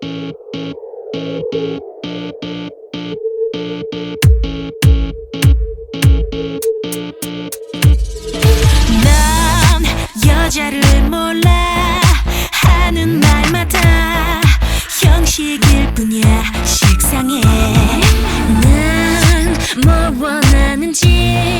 넌 여자를 몰라. 하는 말마다 형식일 뿐이야 식상해. 난 뭘 원하는지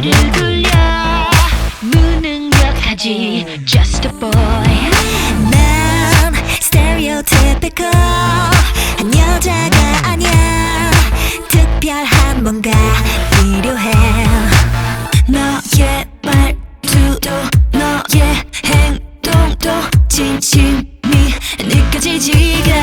너를 굴려. 무능력하지. Just a boy. 난 stereotypical 한 여자가 아니야. 특별한 뭔가 필요해. 너의 말투도 너의 행동도 진심이 느껴지지가